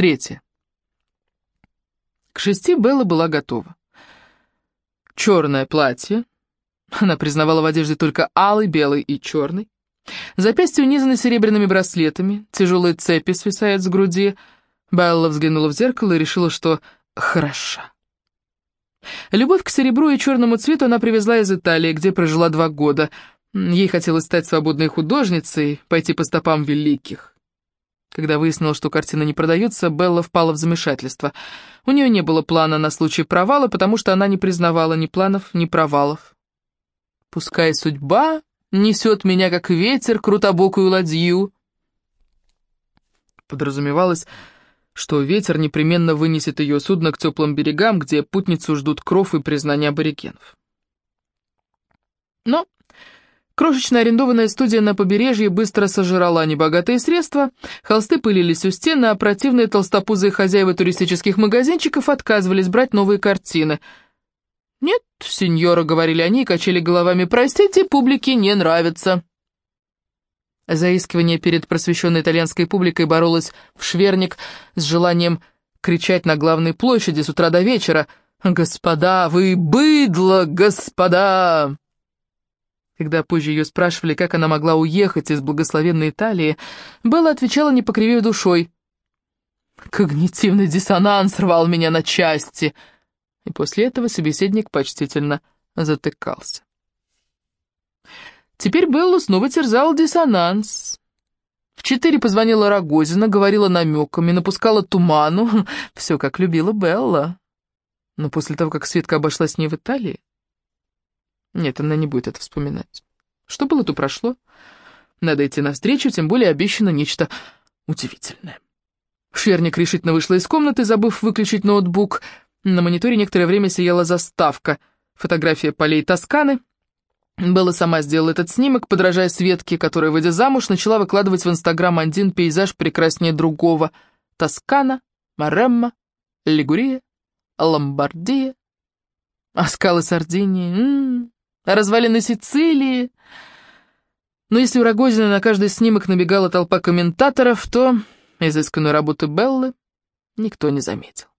Третье. К шести Белла была готова. Черное платье. Она признавала в одежде только алый, белый и черный. Запястья унизаны серебряными браслетами, тяжелые цепи свисают с груди. Белла взглянула в зеркало и решила, что хороша. Любовь к серебру и черному цвету она привезла из Италии, где прожила два года. Ей хотелось стать свободной художницей, пойти по стопам великих. Когда выяснилось, что картина не продается, Белла впала в замешательство. У нее не было плана на случай провала, потому что она не признавала ни планов, ни провалов. «Пускай судьба несет меня, как ветер, крутобокую ладью», подразумевалось, что ветер непременно вынесет ее судно к теплым берегам, где путницу ждут кров и признания аборигенов. Но крошечная арендованная студия на побережье быстро сожрала небогатые средства, холсты пылились у стены, а противные толстопузые хозяева туристических магазинчиков отказывались брать новые картины. «Нет, сеньора», — говорили они и качали головами, — «простите, публике не нравится». Заискивание перед просвещенной итальянской публикой боролось в шверник с желанием кричать на главной площади с утра до вечера «Господа, вы быдло, господа!» Когда позже ее спрашивали, как она могла уехать из благословенной Италии, Белла отвечала, не покривив душой. «Когнитивный диссонанс рвал меня на части!» И после этого собеседник почтительно затыкался. Теперь Беллу снова терзал диссонанс. В четыре позвонила Рогозина, говорила намеками, напускала туману. Все, как любила Белла. Но после того, как Светка обошлась с ней в Италии... Нет, она не будет это вспоминать. Что было, то прошло. Надо идти навстречу, тем более обещано нечто удивительное. Шверник решительно вышла из комнаты, забыв выключить ноутбук. На мониторе некоторое время сияла заставка. Фотография полей Тосканы — Белла сама сделала этот снимок, подражая Светке, которая, выйдя замуж, начала выкладывать в Инстаграм один пейзаж прекраснее другого. Тоскана, Маремма, Лигурия, Ломбардия, а скалы Сардинии, м -м, развалины Сицилии. Но если у Рогозина на каждый снимок набегала толпа комментаторов, то изысканную работу Беллы никто не заметил.